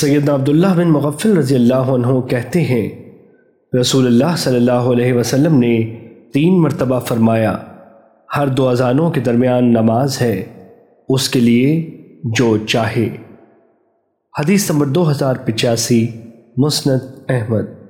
سیدنا عبداللہ بن مغفل رضی اللہ عنہ کہتے ہیں، رسول اللہ صلی اللہ علیہ وسلم نے تین مرتبہ فرمایا، ہر دو اذانوں کے درمیان نماز ہے، اس کے لیے جو چاہے۔ حدیث نمبر دو ہزار پچاسی، مسند احمد۔